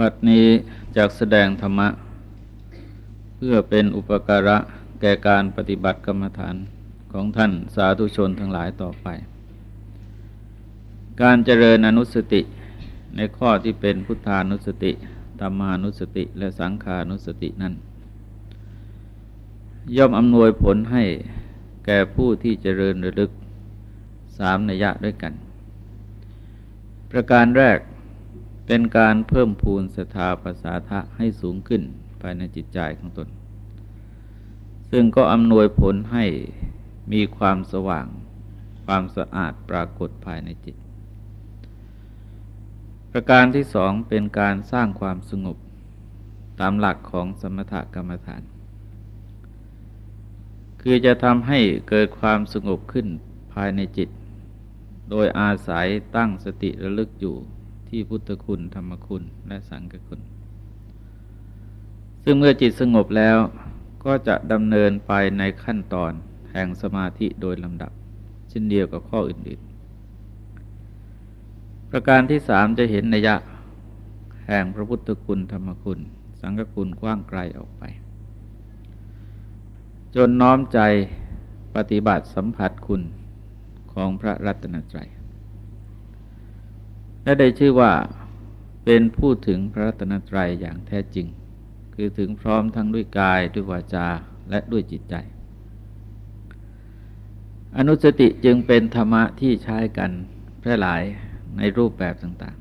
บัดนี้จากแสดงธรรมะ เพื่อเป็นอุปการะแก่การปฏิบัติกรรมฐานของท่านสาธุชนทั้งหลายต่อไป การเจริญอนุสติในข้อที่เป็นพุทธานุสติธรรมานุสติและสังขานุสตินั้น ย่อมอำนวยผลให้แก่ผู้ที่เจริญระลึกสามนัยยะด้วยกัน ประการแรก เป็นการเพิ่มพูนสถาปัสสาทะให้สูงขึ้นภายในจิตใจของตน ซึ่งก็อำนวยผลให้มีความสว่าง ความสะอาดปรากฏภายในจิต ประการที่สองเป็นการสร้างความสงบตามหลักของสมถกรรมฐาน คือจะทำให้เกิดความสงบขึ้นภายในจิต โดยอาศัยตั้งสติระลึกอยู่ ที่พุทธคุณธรรมคุณและสังฆคุณ ซึ่งเมื่อจิตสงบแล้วก็จะดำเนินไปในขั้นตอนแห่งสมาธิโดยลำดับ เช่นเดียวกับข้ออื่นๆ ประการที่สามจะเห็นนัยยะแห่งพระพุทธคุณธรรมคุณ สังฆคุณกว้างไกลออกไป จนน้อมใจปฏิบัติสัมผัสคุณของพระรัตนตรัย และได้ชื่อว่าเป็นผู้ถึงพระรัตนตรัยอย่างแท้จริง คือถึงพร้อมทั้งด้วยกายด้วยวาจาและด้วยจิตใจ อนุสติจึงเป็นธรรมะที่ใช้กันแพร่หลายในรูปแบบต่าง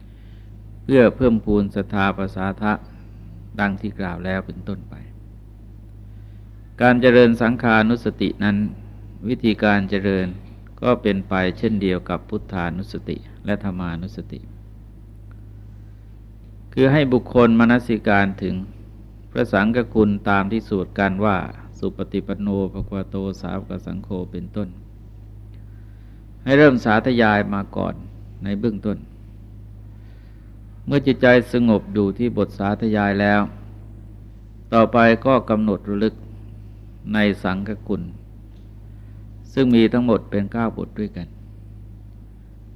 ๆ เพื่อเพิ่มพูนศรัทธาประสาทะดังที่กล่าวแล้วเป็นต้นไป การเจริญสังขานุสตินั้น วิธีการเจริญก็เป็นไปเช่นเดียวกับพุทธานุสติ และธรรมานุสติ คือให้บุคคลมนสิการถึงพระสังฆคุณตามที่สูตรกันว่าสุปฏิปโนภควโตสาวกสังโฆเป็นต้น ให้เริ่มสาธยายมาก่อนในเบื้องต้น เมื่อจิตใจสงบดูที่บทสาธยายแล้ว ต่อไปก็กำหนดระลึกในสังฆคุณ ซึ่งมีทั้งหมดเป็นเก้าบทด้วยกัน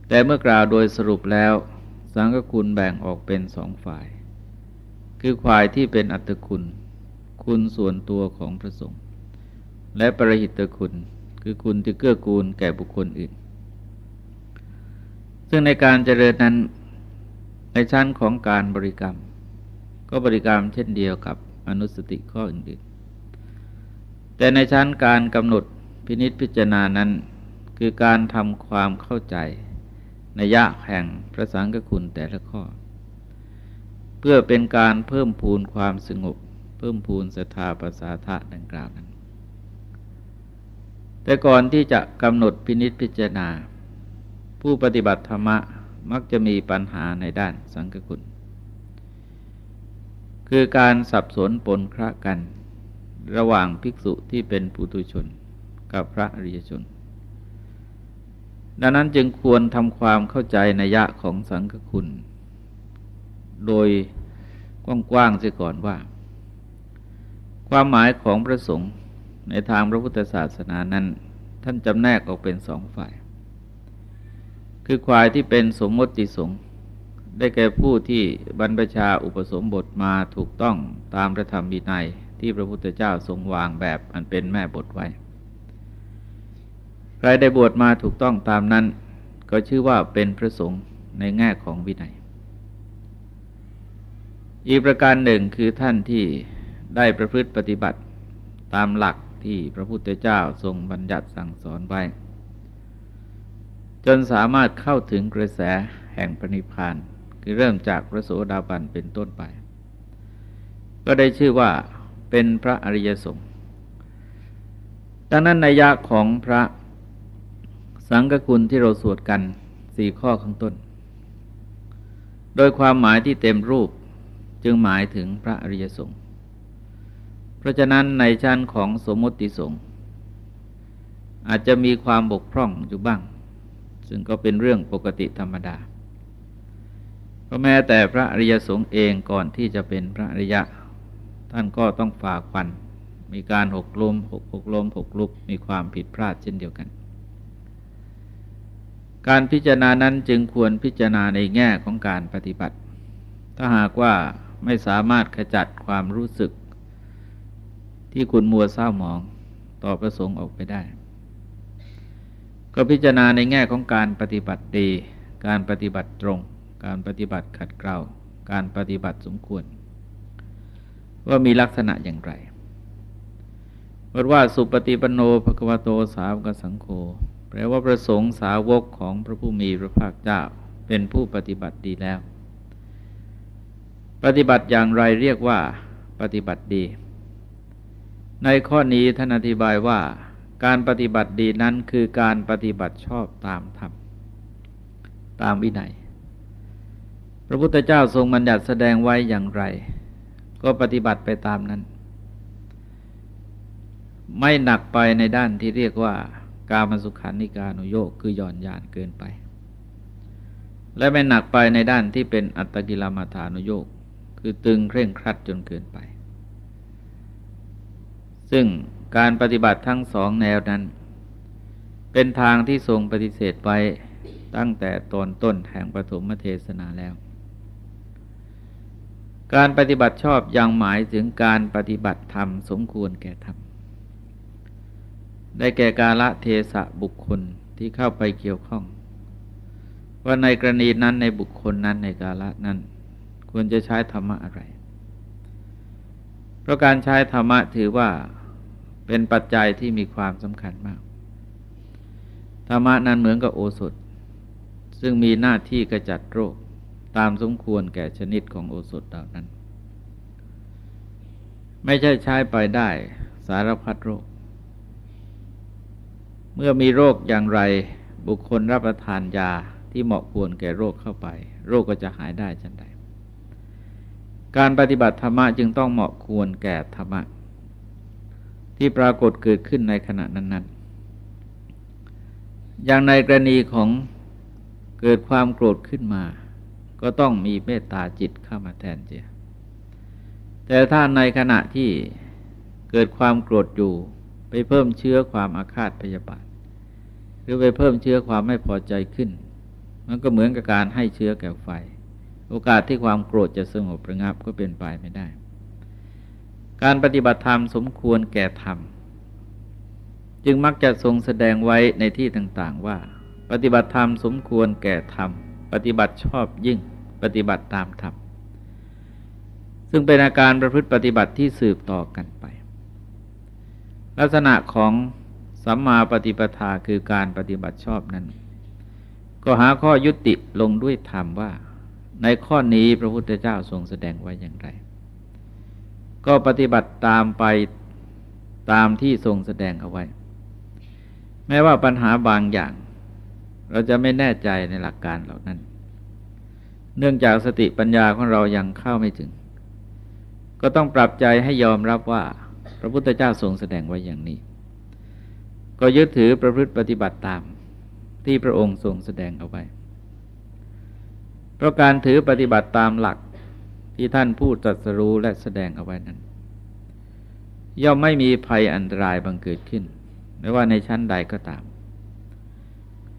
แต่เมื่อกล่าวโดยสรุปแล้ว สังฆคุณแบ่งออกเป็นสองฝ่าย คือฝ่ายที่เป็นอัตคุณ คุณส่วนตัวของพระสงฆ์และประหิตคุณ คือคุณที่เกื้อกูลแก่บุคคลอื่น ซึ่งในการเจริญนั้นในชั้นของการบริกรรม ก็บริกรรมเช่นเดียวกับอนุสติข้ออื่นๆ แต่ในชั้นการกำหนดพินิษพิจารณานั้น คือการทำความเข้าใจ นยะแห่งพระสังฆคุณแต่ละข้อ เพื่อเป็นการเพิ่มพูนความสงบ เพิ่มพูนศรัทธาประสาทะดังกล่าวนั้น แต่ก่อนที่จะกำหนดพินิษพิจารณา ผู้ปฏิบัติธรรมะมักจะมีปัญหาในด้านสังฆคุณ คือการสับสนปนคระกัน ระหว่างภิกษุที่เป็นปุตุชน กับพระอริยชน ดังนั้นจึงควรทำความเข้าใจในยะของสังฆคุณ โดยกว้างๆเสียก่อนว่า ความหมายของพระสงฆ์ในทางพระพุทธศาสนานั้น ท่านจำแนกออกเป็นสองฝ่าย คือควายที่เป็นสมมติสงฆ์ได้แก่ผู้ที่บรรพชาอุปสมบทมาถูกต้องตามพระธรรมวินัยที่พระพุทธเจ้าทรงวางแบบอันเป็นแม่บทไว้ ใครได้บวชมาถูกต้องตามนั้น ก็ชื่อว่าเป็นพระสงฆ์ในแง่ของวินัย อีกประการหนึ่งคือท่านที่ได้ประพฤติปฏิบัติตามหลักที่พระพุทธเจ้าทรงบัญญัติสั่งสอนไว้ จนสามารถเข้าถึงกระแสแห่งปณิพานคือเริ่มจากพระโสดาบันเป็นต้นไป ก็ได้ชื่อว่าเป็นพระอริยสงฆ์ดังนั้นนัยยะของพระ สังกคุณที่เราสวดกันสี่ข้อข้างต้น โดยความหมายที่เต็มรูปจึงหมายถึงพระอริยสงฆ์ เพราะฉะนั้นในชั้นของสมมติสงฆ์อาจจะมีความบกพร่องอยู่บ้าง ซึ่งก็เป็นเรื่องปกติธรรมดา เพราะแม้แต่พระอริยสงฆ์เองก่อนที่จะเป็นพระอริยะ ท่านก็ต้องฝ่าควันมีการหกลมหกหกลมหกลุกมีความผิดพลาดเช่นเดียวกัน การพิจารณานั้นจึงควรพิจารณาในแง่ของการปฏิบัติ ถ้าหากว่าไม่สามารถขจัดความรู้สึก ที่คุณมัวเศร้าหมองต่อประสงค์ออกไปได้ ก็พิจารณาในแง่ของการปฏิบัติดี การปฏิบัติตรง การปฏิบัติขัดเกลาการปฏิบัติสมควร ว่ามีลักษณะอย่างไรว่าสุปฏิปโนภควโตสาวกสังโฆ แปลว่าประสงค์สาวกของพระผู้มีพระภาคเจ้าเป็นผู้ปฏิบัติดีแล้ว ปฏิบัติอย่างไรเรียกว่าปฏิบัติดี ในข้อนี้ท่านอธิบายว่าการปฏิบัติดีนั้นคือการปฏิบัติชอบตามธรรมตามวินัย พระพุทธเจ้าทรงบัญญัติแสดงไว้อย่างไร ก็ปฏิบัติไปตามนั้น ไม่หนักไปในด้านที่เรียกว่า การมสุขันนิการุโยกคือหย่อนยานเกินไป และไม่หนักไปในด้านที่เป็นอัตตกิลมาฐานุโยกคือตึงเคร่งครัดจนเกินไป ซึ่งการปฏิบัติทั้งสองแนวนั้น เป็นทางที่ทรงปฏิเสธไปตั้งแต่ตอนต้นแห่งปฐมเทศนาแล้ว การปฏิบัติชอบยังหมายถึงการปฏิบัติธรรมสมควรแก่ธรรม ได้แก่กาละเทสะบุคคลที่เข้าไปเกี่ยวข้อง ว่าในกรณีนั้นในบุคคลนั้นในกาละนั้น ควรจะใช้ธรรมะอะไร เพราะการใช้ธรรมะถือว่าเป็นปัจจัยที่มีความสำคัญมาก ธรรมะนั้นเหมือนกับโอสถ ซึ่งมีหน้าที่กระจัดโรคตามสมควรแก่ชนิดของโอสถเหล่านั้น ไม่ใช่ใช้ไปได้สารพัดโรค เมื่อมีโรคอย่างไร บุคคลรับประทานยาที่เหมาะควรแก่โรคเข้าไป โรคก็จะหายได้ชันใดการปฏิบัติธรรมะจึงต้องเหมาะควรแก่ธรรมะ ที่ปรากฏเกิดขึ้นในขณะนั้น ๆ อย่างในกรณีของเกิดความโกรธขึ้นมา ก็ต้องมีเมตตาจิตเข้ามาแทนเจียแต่ถ้าในขณะที่เกิดความโกรธอยู่ไปเพิ่มเชื้อความอาฆาตพยาบาท รือไปเพิ่มเชื้อความไม่พอใจขึ้น มันก็เหมือนกับการให้เชื้อแก่ไฟ โอกาสที่ความโกรธจะสงบระงับก็เป็นไปไม่ได้ การปฏิบัติธรรมสมควรแก่ธรรม จึงมักจะทรงแสดงไว้ในที่ต่างๆว่า ปฏิบัติธรรมสมควรแก่ธรรม ปฏิบัติชอบยิ่ง ปฏิบัติตามธรรมซึ่งเป็นอาการประพฤติปฏิบัติที่สืบต่อกันไป ลักษณะของ สัมมาปฏิปทาคือการปฏิบัติชอบนั้น ก็หาข้อยุติลงด้วยธรรมว่า ในข้อนี้พระพุทธเจ้าทรงแสดงไว้อย่างไร ก็ปฏิบัติตามไปตามที่ทรงแสดงเอาไว้ แม้ว่าปัญหาบางอย่าง เราจะไม่แน่ใจในหลักการเหล่านั้น เนื่องจากสติปัญญาของเรายังเข้าไม่ถึง ก็ต้องปรับใจให้ยอมรับว่า พระพุทธเจ้าทรงแสดงไว้อย่างนี้ ก็ยึดถือประพฤติปฏิบัติตามที่พระองค์ทรงแสดงเอาไว้เพราะการถือปฏิบัติตามหลักที่ท่านพูดตรัสรู้และแสดงเอาไว้นั้น ย่อมไม่มีภัยอันตรายบังเกิดขึ้น ไม่ว่าในชั้นใดก็ตาม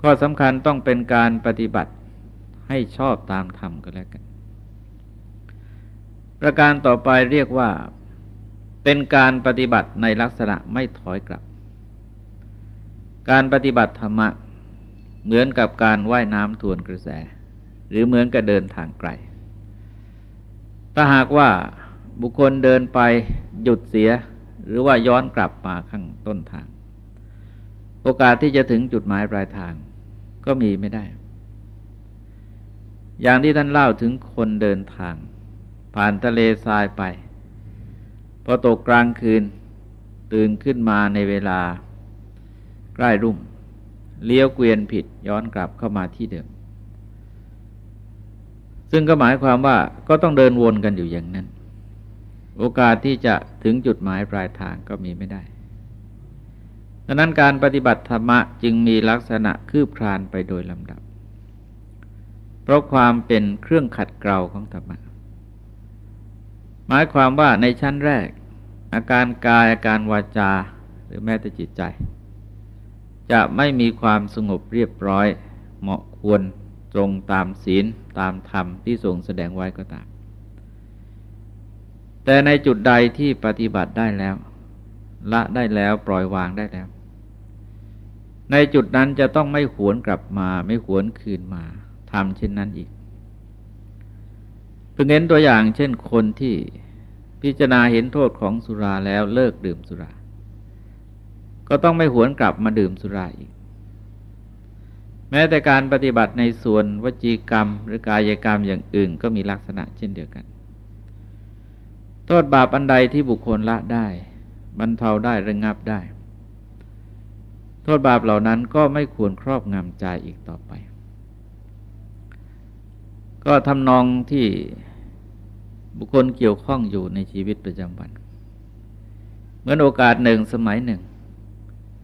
ข้อสำคัญต้องเป็นการปฏิบัติให้ชอบตามธรรมก็แล้วกัน ประการต่อไปเรียกว่าเป็นการปฏิบัติในลักษณะไม่ถอยกลับ การปฏิบัติธรรมะเหมือนกับการว่ายน้ำทวนกระแส หรือเหมือนกับเดินทางไกล ถ้าหากว่าบุคคลเดินไปหยุดเสีย หรือว่าย้อนกลับมาข้างต้นทาง โอกาสที่จะถึงจุดหมายปลายทางก็มีไม่ได้ อย่างที่ท่านเล่าถึงคนเดินทาง ผ่านทะเลทรายไป พอตกกลางคืนตื่นขึ้นมาในเวลา ใกล้รุ่ง เลี้ยวเกวียนผิดย้อนกลับเข้ามาที่เดิม ซึ่งก็หมายความว่าก็ต้องเดินวนกันอยู่อย่างนั้น โอกาสที่จะถึงจุดหมายปลายทางก็มีไม่ได้ดังนั้นการปฏิบัติธรรมะจึงมีลักษณะคืบคลานไปโดยลำดับ เพราะความเป็นเครื่องขัดเกลาของธรรมะ หมายความว่าในชั้นแรก อาการกายอาการวาจา หรือแม้แต่จิตใจ จะไม่มีความสงบเรียบร้อย เหมาะควรตรงตามศีลตามธรรมที่ทรงแสดงไว้ก็ตาม แต่ในจุดใดที่ปฏิบัติได้แล้ว ละได้แล้วปล่อยวางได้แล้ว ในจุดนั้นจะต้องไม่หวนกลับมาไม่หวนคืนมาทำเช่นนั้นอีกเพิ่งเห็นตัวอย่างเช่นคนที่พิจารณาเห็นโทษของสุราแล้วเลิกดื่มสุรา ก็ต้องไม่หวนกลับมาดื่มสุราอีก แม้แต่การปฏิบัติในส่วนวจีกรรม หรือกายกรรมอย่างอื่นก็มีลักษณะเช่นเดียวกัน โทษบาปอันใดที่บุคคลละได้ บรรเทาได้ระงงับได้ โทษบาปเหล่านั้นก็ไม่ควรครอบงำใจอีกต่อไป ก็ทำนองที่บุคคลเกี่ยวข้องอยู่ในชีวิตประจำวัน เหมือนโอกาสหนึ่งสมัยหนึ่ง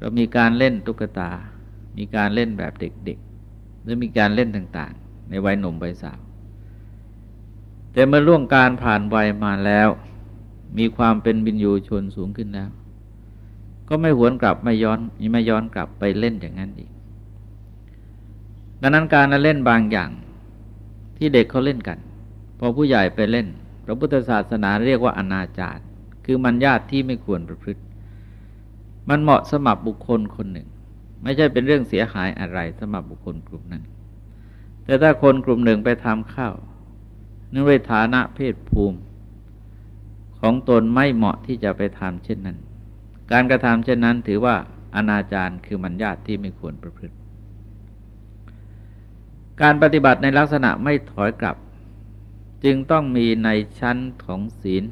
เรามีการเล่นตุ๊กตา มีการเล่นแบบเด็กๆ หรือมีการเล่นต่างๆ ในวัยหนุ่มวัยสาว แต่เมื่อล่วงการผ่านวัยมาแล้ว มีความเป็นบินยูชนสูงขึ้นแล้ว ก็ไม่หวนกลับไม่ย้อนไม่ย้อนกลับไปเล่นอย่างนั้นอีก ดังนั้นการเล่นบางอย่างที่เด็กเขาเล่นกัน พอผู้ใหญ่ไปเล่น พระพุทธศาสนาเรียกว่าอนาจารคือมันญาติที่ไม่ควรประพฤติ มันเหมาะสมับบุคคลคนหนึ่ง ไม่ใช่เป็นเรื่องเสียหายอะไรสำหรับบุคคลกลุ่มนั้นแต่ถ้าคนกลุ่มหนึ่งไปทำข้าวเนื่องด้วยฐานะเพศภูมิ ของตนไม่เหมาะที่จะไปทำเช่นนั้น การกระทำเช่นนั้นถือว่าอนาจารคือมันญาติที่ไม่ควรประพฤติ การปฏิบัติในลักษณะไม่ถอยกลับ จึงต้องมีในชั้นของศีล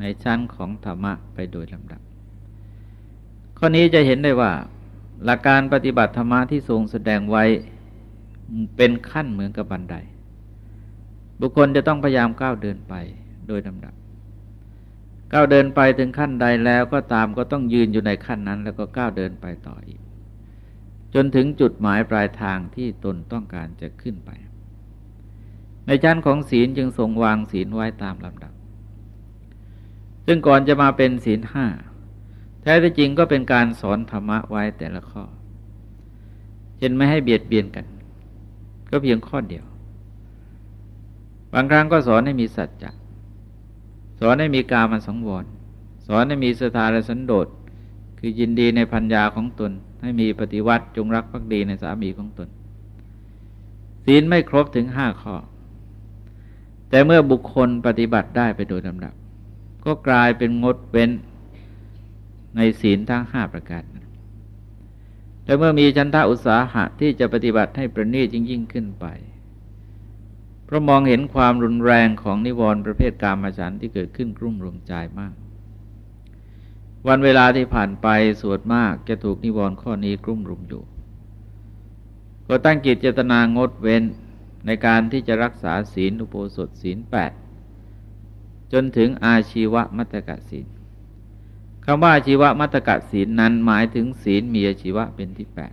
ในชั้นของธรรมะไปโดยลำดับ ข้อนี้จะเห็นได้ว่า หลักการปฏิบัติธรรมะที่ทรงแสดงไว้เป็นขั้นเหมือนกับบันได บุคคลจะต้องพยายามก้าวเดินไปโดยลำดับก้าวเดินไปถึงขั้นใดแล้วก็ตามก็ต้องยืนอยู่ในขั้นนั้น แล้วก็ก้าวเดินไปต่ออีก จนถึงจุดหมายปลายทางที่ตนต้องการจะขึ้นไป ในชั้นของศีลจึงทรงวางศีลไว้ตามลำดับ ซึ่งก่อนจะมาเป็นศีลห้า แท้ที่จริงก็เป็นการสอนธรรมะไว้แต่ละข้อ เช่นไม่ให้เบียดเบียนกัน ก็เพียงข้อเดียว บางครั้งก็สอนให้มีสัจจะสอนให้มีการมันสังวร สอนให้มีสถานสันโดษ คือยินดีในพัญญาของตน ให้มีปฏิวัติจงรักภักดีในสามีของตน ศีลไม่ครบถึงห้าข้อ แต่เมื่อบุคคลปฏิบัติได้ไปโดยลำดับ ก็กลายเป็นงดเว้น ในศีลทั้งห้าประการแต่เมื่อมีชันทาอุตสาหะที่จะปฏิบัติให้ประณีตยิ่งยิ่งขึ้นไป เพราะมองเห็นความรุนแรงของนิวรณ์ประเภทกามฉันที่เกิดขึ้นกรุ่มรุมใจมาก วันเวลาที่ผ่านไปสวดมากจะถูกนิวรณ์ข้อนี้กรุ่มรุมอยู่ ก็ตั้งกิจเจตนางดเว้นในการที่จะรักษาศีลอุโบสถศีลแปดจนถึงอาชีวมัตกะศีล คำว่าชีวมัตกะศีลนั้นหมายถึงศีลมีชีวะเป็นที่แปด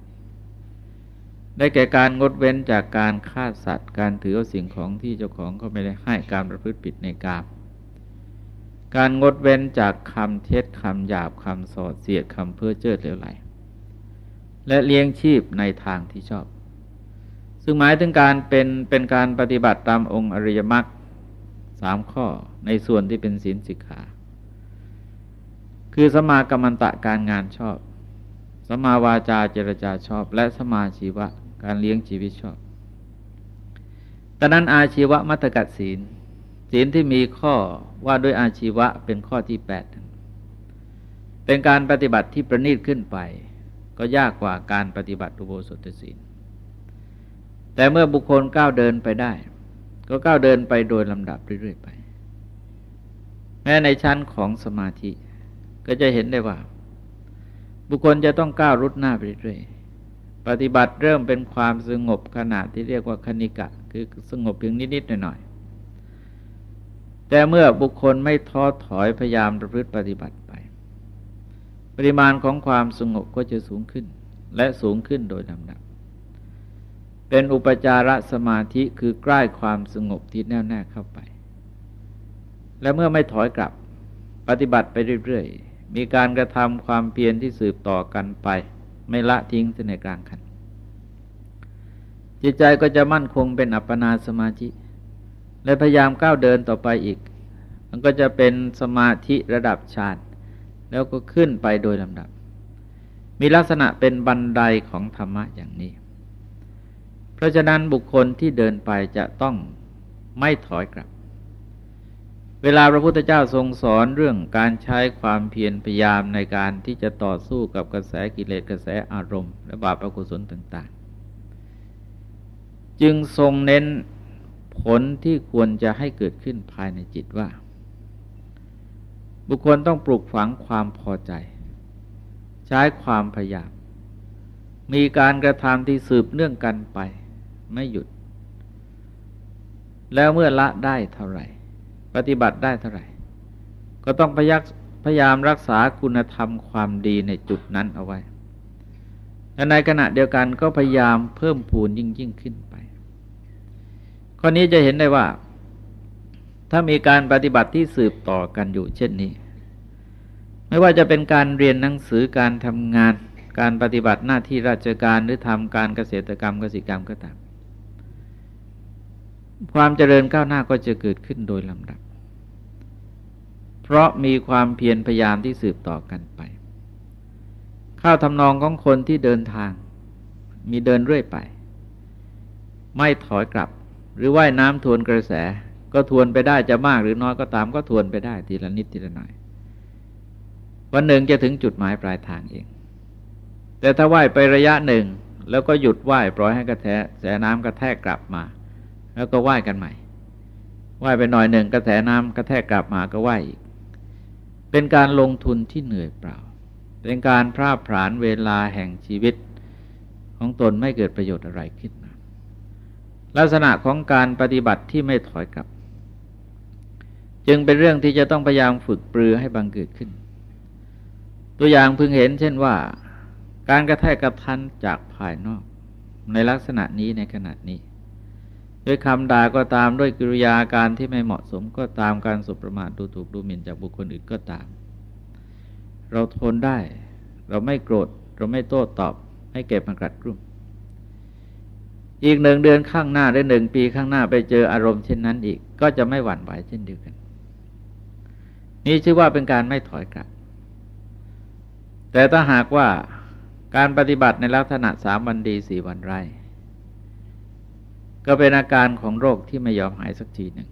ได้แก่การงดเว้นจากการฆ่าสัตว์ การถือเอาสิ่งของที่เจ้าของเขาไม่ได้ให้การประพฤติผิดในกามการงดเว้นจากคำเท็จคำหยาบคำสอดเสียดคำเพ้อเจ้อเหลวไหล และเลี้ยงชีพในทางที่ชอบ ซึ่งหมายถึงการเป็นเป็นการปฏิบัติตามองค์อริยมรรคสามข้อในส่วนที่เป็นศีลสิกขา คือสมากรรมตะการงานชอบ สมาวาจาเจรจาชอบ และสมาชีวะการเลี้ยงชีวิตชอบตอนนั้นอาชีวะมัตกัดศีล ศีลที่มีข้อว่าด้วยอาชีวะเป็นข้อที่แปดเป็นการปฏิบัติที่ประณีตขึ้นไป ก็ยากกว่าการปฏิบัติอุโบสถศีล แต่เมื่อบุคคลก้าวเดินไปได้ ก็ก้าวเดินไปโดยลำดับเรื่อยๆไป แม้ในชั้นของสมาธิ ก็จะเห็นได้ว่า บุคคลจะต้องก้าวรุดหน้าไปเรื่อยๆปฏิบัติเริ่มเป็นความสงบขนาดที่เรียกว่าคณิกะ คือสงบเพียงนิดๆหน่อยๆแต่เมื่อบุคคลไม่ท้อถอยพยายามประพฤติปฏิบัติไป ปริมาณของความสงบก็จะสูงขึ้น และสูงขึ้นโดยลำดับ เป็นอุปจารสมาธิคือใกล้ความสงบที่แน่วแน่เข้าไป และเมื่อไม่ถอยกลับ ปฏิบัติไปเรื่อยๆ มีการกระทำความเพียรที่สืบต่อกันไป ไม่ละทิ้งในกลางคัน จิตใจก็จะมั่นคงเป็นอัปปนาสมาธิและพยายามก้าวเดินต่อไปอีก มันก็จะเป็นสมาธิระดับฌานแล้วก็ขึ้นไปโดยลำดับ มีลักษณะเป็นบันไดของธรรมะอย่างนี้ เพราะฉะนั้นบุคคลที่เดินไปจะต้องไม่ถอยกลับ เวลาพระพุทธเจ้าทรงสอนเรื่องการใช้ความเพียรพยายามในการที่จะต่อสู้กับกระแสกิเลสกระแสอารมณ์ และบาปอกุศลต่างๆ จึงทรงเน้นผลที่ควรจะให้เกิดขึ้นภายในจิตว่า บุคคลต้องปลูกฝังความพอใจ ใช้ความพยายาม มีการกระทำที่สืบเนื่องกันไป ไม่หยุด แล้วเมื่อละได้เท่าไหร่ ปฏิบัติได้เท่าไหร่ ก็ต้องพยักพยายามรักษาคุณธรรมความดีในจุดนั้นเอาไว้และในขณะเดียวกันก็พยายามเพิ่มพูนยิ่งยิ่งขึ้นไป ข้อนี้จะเห็นได้ว่า ถ้ามีการปฏิบัติที่สืบต่อกันอยู่เช่นนี้ ไม่ว่าจะเป็นการเรียนหนังสือการทำงาน การปฏิบัติหน้าที่ราชการหรือทำการเกษตรกรรมเกษตรกรรมก็ตามความเจริญก้าวหน้าก็จะเกิดขึ้นโดยลำดับ เพราะมีความเพียรพยายามที่สืบต่อกันไป ข้าวทำนองของคนที่เดินทาง มีเดินเรื่อยไป ไม่ถอยกลับ หรือว่ายน้ำทวนกระแส ก็ทวนไปได้จะมากหรือน้อยก็ตามก็ทวนไปได้ทีละนิดทีละหน่อย วันหนึ่งจะถึงจุดหมายปลายทางเอง แต่ถ้าว่ายไประยะหนึ่ง แล้วก็หยุดว่ายปล่อยให้กระแสแสน้ำกระแทกกลับมา แล้วก็ว่ายกันใหม่ว่ายไปหน่อยหนึ่งกระแสน้ำกระแทกกลับมาก็ว่ายอีก เป็นการลงทุนที่เหนื่อยเปล่า เป็นการพร่าผลาญเวลาแห่งชีวิตของตนไม่เกิดประโยชน์อะไรขึ้นลักษณะของการปฏิบัติที่ไม่ถอยกลับ จึงเป็นเรื่องที่จะต้องพยายามฝึกปรือให้บังเกิดขึ้น ตัวอย่างพึงเห็นเช่นว่า การกระแทกกระทันจากภายนอก ในลักษณะนี้ในขณะนี้ ด้วยคำด่าก็ตามด้วยกิริยาการที่ไม่เหมาะสมก็ตามการสุประมาทดูถูกดูหมิ่นจากบุคคลอื่นก็ตาม เราทนได้ เราไม่โกรธ เราไม่โต้ตอบ ให้เก็บมันกรัดกรุ่ม อีกหนึ่งเดือนข้างหน้าหรือหนึ่งปีข้างหน้าไปเจออารมณ์เช่นนั้นอีก ก็จะไม่หวั่นไหวเช่นเดียวกัน นี่ชื่อว่าเป็นการไม่ถอยกลับ แต่ถ้าหากว่าการปฏิบัติในลักษณะสามวันดีสี่วันไร ก็เป็นอาการของโรคที่ไม่ยอมหายสักทีหนึ่ง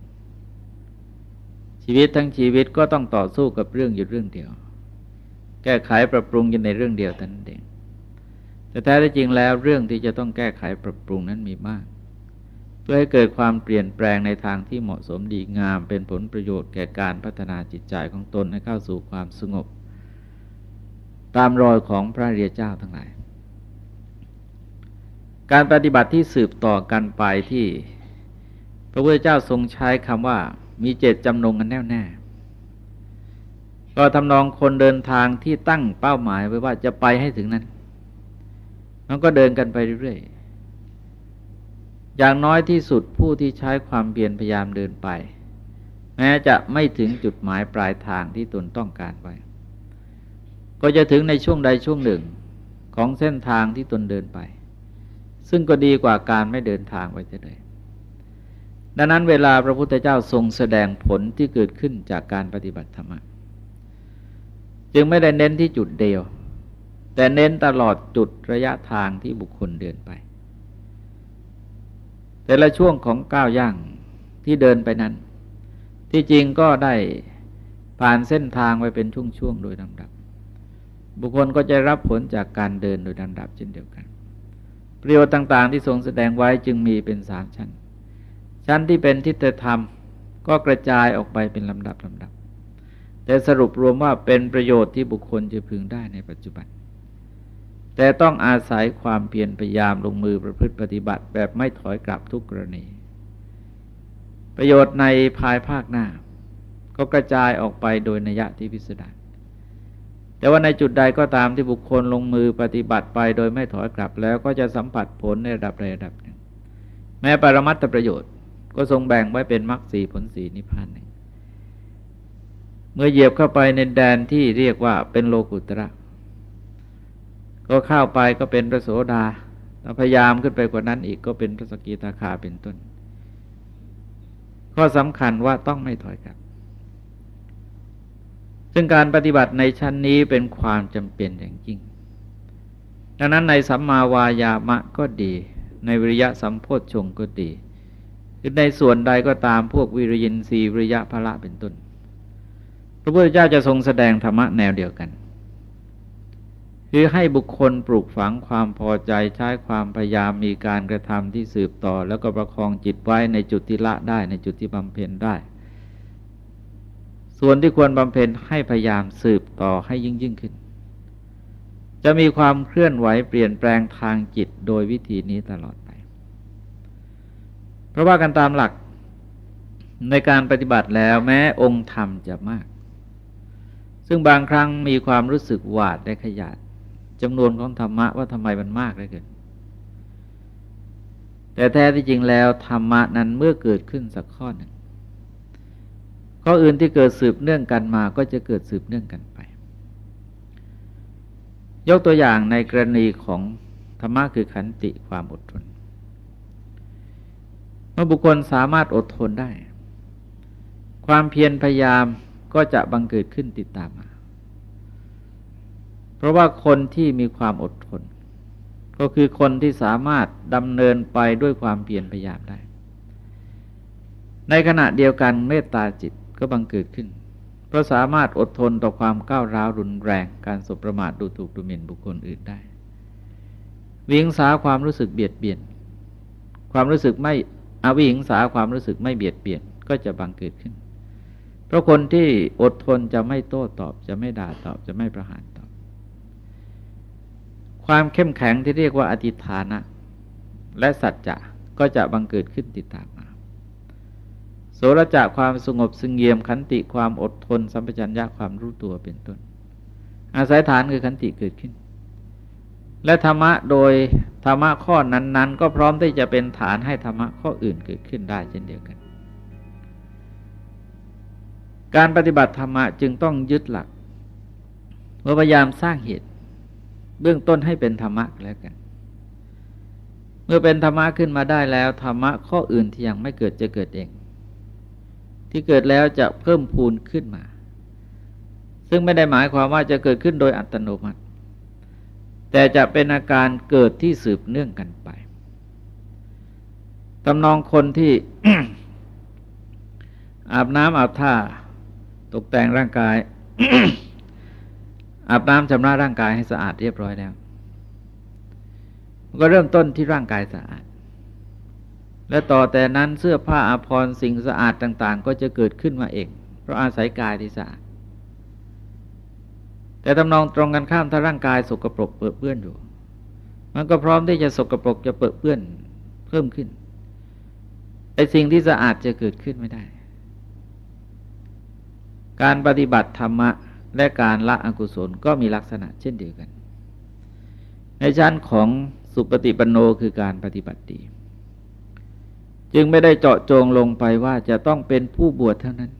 ชีวิตทั้งชีวิตก็ต้องต่อสู้กับเรื่องอยู่เรื่องเดียว แก้ไขปรับปรุงอยู่ในเรื่องเดียวแต่นั้นเองแต่แท้จริงแล้วเรื่องที่จะต้องแก้ไขปรับปรุงนั้นมีมาก เพื่อให้เกิดความเปลี่ยนแปลงในทางที่เหมาะสมดีงาม เป็นผลประโยชน์แก่การพัฒนาจิตใจของตนให้เข้าสู่ความสงบ ตามรอยของพระเรียเจ้าทั้งหลาย การปฏิบัติที่สืบต่อกันไปที่พระพุทธเจ้าทรงใช้คำว่า มีเจตจำนงกันแน่วแน่ ก็ทำนองคนเดินทางที่ตั้งเป้าหมายไว้ว่าจะไปให้ถึงนั้น มันก็เดินกันไปเรื่อยๆ อย่างน้อยที่สุดผู้ที่ใช้ความเพียรพยายามเดินไป แม้จะไม่ถึงจุดหมายปลายทางที่ตนต้องการไว้ ก็จะถึงในช่วงใดช่วงหนึ่งของเส้นทางที่ตนเดินไป ซึ่งก็ดีกว่าการไม่เดินทางไปเลยดังนั้นเวลาพระพุทธเจ้าทรงแสดงผลที่เกิดขึ้นจากการปฏิบัติธรรมจึงไม่ได้เน้นที่จุดเดียว แต่เน้นตลอดจุดระยะทางที่บุคคลเดินไป แต่ละช่วงของก้าวย่างที่เดินไปนั้น ที่จริงก็ได้ผ่านเส้นทางไปเป็นช่วงๆโดยลำดับ บุคคลก็จะรับผลจากการเดินโดยลำดับเช่นเดียวกัน ประโยชน์ต่างๆ ที่ทรงแสดงไว้จึงมีเป็นสามชั้น ชั้นที่เป็นทิฏฐธรรมก็กระจายออกไปเป็นลำดับลำดับ แต่สรุปรวมว่าเป็นประโยชน์ที่บุคคลจะพึงได้ในปัจจุบัน แต่ต้องอาศัยความเพียรพยายามลงมือประพฤติปฏิบัติแบบไม่ถอยกลับทุกกรณี ประโยชน์ในภายภาคหน้า ก็กระจายออกไปโดยนัยะที่พิสดาร แต่ว่าในจุดใดก็ตามที่บุคคลลงมือปฏิบัติไปโดยไม่ถอยกลับแล้วก็จะสัมผัสผลในระดับใดระดับหนึ่ง แม้ปรมัตถประโยชน์ก็ทรงแบ่งไว้เป็นมรรคสีผลสีนิพพานหนึ่ง เมื่อเหยียบเข้าไปในแดนที่เรียกว่าเป็นโลกุตระ ก็เข้าไปก็เป็นพระโสดาถ้าพยายามขึ้นไปกว่านั้นอีกก็เป็นพระสกิทาคาเป็นต้น ข้อสำคัญว่าต้องไม่ถอยกลับ ซึ่งการปฏิบัติในชั้นนี้เป็นความจำเป็นอย่างยิ่ง ดังนั้นในสัมมาวายามะก็ดี ในวิริยะสัมโพชฌงก็ดีคือในส่วนใดก็ตามพวกวิริยินทรีวิริยะพละเป็นต้น พระพุทธเจ้าจะทรงแสดงธรรมะแนวเดียวกันคือให้บุคคลปลูกฝังความพอใจใช้ความพยายามมีการกระทำที่สืบต่อ แล้วก็ประคองจิตไว้ในจุดที่ละได้ในจุดที่บำเพ็ญได้ ส่วนที่ควรบำเพ็ญให้พยายามสืบต่อให้ยิ่งยิ่งขึ้น จะมีความเคลื่อนไหวเปลี่ยนแปลงทางจิตโดยวิธีนี้ตลอดไป เพราะว่ากันตามหลักในการปฏิบัติแล้วแม้องค์ธรรมจะมาก ซึ่งบางครั้งมีความรู้สึกหวาดได้ขยาดจำนวนของธรรมะว่าทำไมมันมากเลยเกินแต่แท้ที่จริงแล้วธรรมะนั้นเมื่อเกิดขึ้นสักข้อหนึ่ง ข้ออื่นที่เกิดสืบเนื่องกันมาก็จะเกิดสืบเนื่องกันไป ยกตัวอย่างในกรณีของธรรมะคือขันติความอดทน เมื่อบุคคลสามารถอดทนได้ ความเพียรพยายามก็จะบังเกิดขึ้นติดตามมา เพราะว่าคนที่มีความอดทน ก็คือคนที่สามารถดำเนินไปด้วยความเพียรพยายามได้ ในขณะเดียวกันเมตตาจิต ก็บังเกิดขึ้น เพราะสามารถอดทนต่อความก้าวร้าวรุนแรง การสบประมาทดูถูกดูหมิ่นบุคคลอื่นได้ วิงสาความรู้สึกเบียดเบียน ความรู้สึกไม่อวิงสาความรู้สึกไม่เบียดเบียนก็จะบังเกิดขึ้น เพราะคนที่อดทนจะไม่โต้ตอบ จะไม่ด่าตอบจะไม่ประหารตอบ ความเข้มแข็งที่เรียกว่าอธิฐานะ และสัจจะก็จะบังเกิดขึ้นติดตาม โสรจะความสงบสงเงียมขันติความอดทน สัมปชัญญะความรู้ตัวเป็นต้น อาศัยฐานคือขันติเกิดขึ้น และธรรมะโดยธรรมะข้อนั้น ๆ ก็พร้อมที่จะเป็นฐานให้ธรรมะข้ออื่นเกิดขึ้นได้เช่นเดียวกัน การปฏิบัติธรรมะจึงต้องยึดหลักว่าพยายามสร้างเหตุ เบื้องต้นให้เป็นธรรมะแล้วกันเมื่อเป็นธรรมะขึ้นมาได้แล้วธรรมะข้ออื่นที่ยังไม่เกิดจะเกิดเอง ที่เกิดแล้วจะเพิ่มพูนขึ้นมา ซึ่งไม่ได้หมายความว่าจะเกิดขึ้นโดยอัตโนมัติ แต่จะเป็นอาการเกิดที่สืบเนื่องกันไปตำนองคนที่อาบน้ำอาบท่า ตกแต่งร่างกาย อาบน้ำชำระร่างกายให้สะอาดเรียบร้อยแล้วก็เริ่มต้นที่ร่างกายสะอาด และต่อแต่นั้นเสื้อผ้าอาภรณ์สิ่งสะอาดต่าง ๆ ก็จะเกิดขึ้นมาเอง เพราะอาศัยกายที่สะอาด แต่ตำนองตรงกันข้ามถ้าร่างกายสกปรกเปื้อนเปื้อนอยู่ มันก็พร้อมที่จะสกปรกจะเปื้อนเปื้อนเพิ่มขึ้นไอ้สิ่งที่สะอาดจะเกิดขึ้นไม่ได้ การปฏิบัติธรรมะและการละอกุศลก็มีลักษณะเช่นเดียวกัน ในชั้นของสุปฏิปันโนคือการปฏิบัติดี จึงไม่ได้เจาะจงลงไปว่าจะต้องเป็นผู้บวชเท่านั้น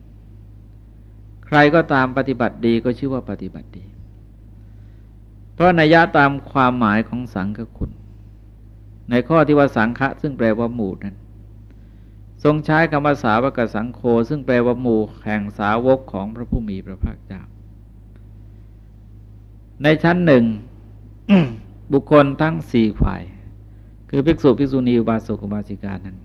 ใครก็ตามปฏิบัติดีก็ชื่อว่าปฏิบัติดี เพราะนัยยะตามความหมายของสังฆคุณ ในข้อที่ว่าสังฆะซึ่งแปลว่าหมู่นั้น ทรงใช้คำว่าสาวกสังโฆซึ่งแปลว่าหมู่แห่งสาวกของพระผู้มีพระภาคเจ้า ในชั้นหนึ่งบุคคลทั้งสี่ฝ่าย คือภิกษุภิกษุณีอุบาสกอุบาสิกานั้น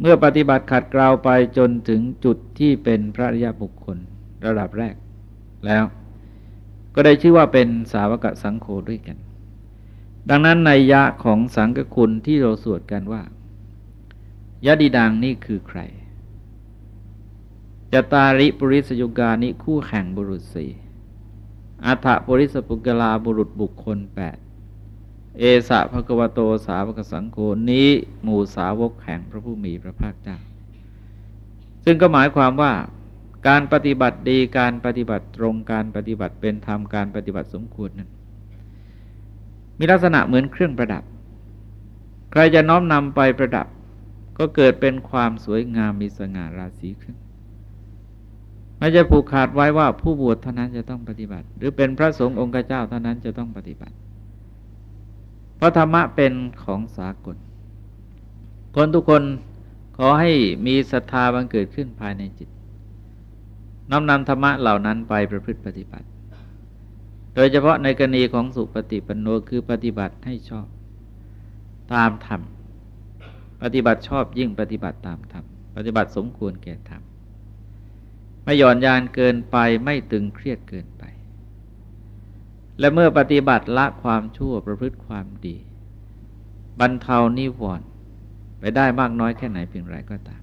เมื่อปฏิบัติขัดเกลาไปจนถึงจุดที่เป็นพระริยบุคคลระดับแรก แล้วก็ได้ชื่อว่าเป็นสาวกสังโฆด้วยกัน ดังนั้นในยะของสังฆคุณที่เราสวดกันว่ายะดีดังนี่คือใครจตาริปุริสยุกานิคู่แข่งบุรุษสี่อัฏฐปุริสปุกลาบุรุษบุคคลแปด เอสะภะกวโตสาวกสังโฆนี้หมู่สาวกแห่งพระผู้มีพระภาคเจ้า ซึ่งก็หมายความว่าการปฏิบัติดีการปฏิบัติตรงการปฏิบัติเป็นธรรมการปฏิบัติสมควรนั้นมีลักษณะเหมือนเครื่องประดับ ใครจะน้อมนำไปประดับ ก็เกิดเป็นความสวยงามมีสง่าราศีขึ้นไม่จะผูกขาดไว้ว่าผู้บวชเท่านั้นจะต้องปฏิบัติ หรือเป็นพระสงฆ์องค์เจ้าเท่านั้นจะต้องปฏิบัติ เพราะธรรมะเป็นของสากล คนทุกคนขอให้มีศรัทธาบังเกิดขึ้นภายในจิต น้อมนำธรรมะเหล่านั้นไปประพฤติปฏิบัติ โดยเฉพาะในกรณีของสุปฏิปันโนคือปฏิบัติให้ชอบ ตามธรรม ปฏิบัติชอบยิ่งปฏิบัติตามธรรม ปฏิบัติสมควรแก่ธรรม ไม่หย่อนยานเกินไปไม่ตึงเครียดเกิน และเมื่อปฏิบัติละความชั่วประพฤติความดี บรรเทานิวรณ์ไปได้มากน้อยแค่ไหนเพียงไรก็ตาม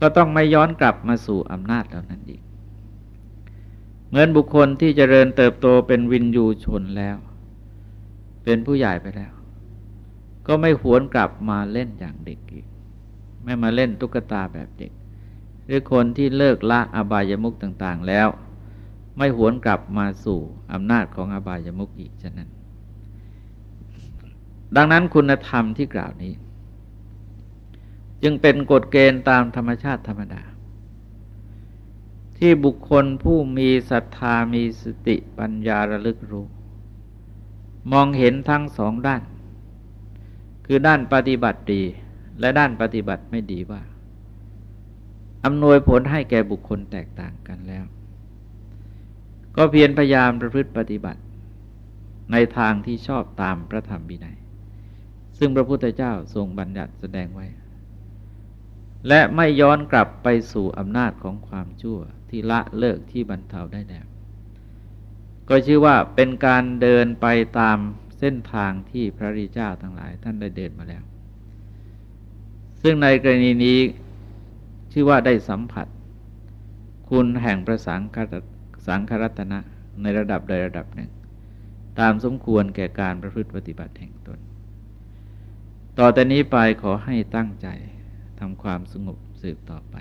ก็ต้องไม่ย้อนกลับมาสู่อำนาจเหล่านั้นอีก เหมือนบุคคลที่จเจริญเติบโตเป็นวินยูชนแล้ว เป็นผู้ใหญ่ไปแล้ว ก็ไม่หวนกลับมาเล่นอย่างเด็กอีก ไม่มาเล่นตุ๊กตาแบบเด็ก หรือคนที่เลิกละอบายมุกต่าง ๆ แล้ว ไม่หวนกลับมาสู่อำนาจของอบายมุกอีกฉะนั้น ดังนั้นคุณธรรมที่กล่าวนี้ จึงเป็นกฎเกณฑ์ตามธรรมชาติธรรมดา ที่บุคคลผู้มีศรัทธามีสติปัญญาระลึกรู้ มองเห็นทั้งสองด้าน คือด้านปฏิบัติดีและด้านปฏิบัติไม่ดีว่าอำนวยผลให้แก่บุคคลแตกต่างกันแล้ว ก็เพียรพยายามประพฤติปฏิบัติ ในทางที่ชอบตามพระธรรมวินัย ซึ่งพระพุทธเจ้าทรงบัญญัติแสดงไว้ และไม่ย้อนกลับไปสู่อำนาจของความชั่วที่ละเลิกที่บรรเทาได้แล้วก็ชื่อว่าเป็นการเดินไปตามเส้นทางที่พระริจ้าทั้งหลายท่านได้เดินมาแล้ว ซึ่งในกรณีนี้ชื่อว่าได้สัมผัส คุณแห่งประสังค สังครัตนะในระดับใดระดับหนึ่ง ตามสมควรแก่การประพฤติปฏิบัติแห่งตน ต่อแต่นี้ไปขอให้ตั้งใจทำความสงบสืบต่อไป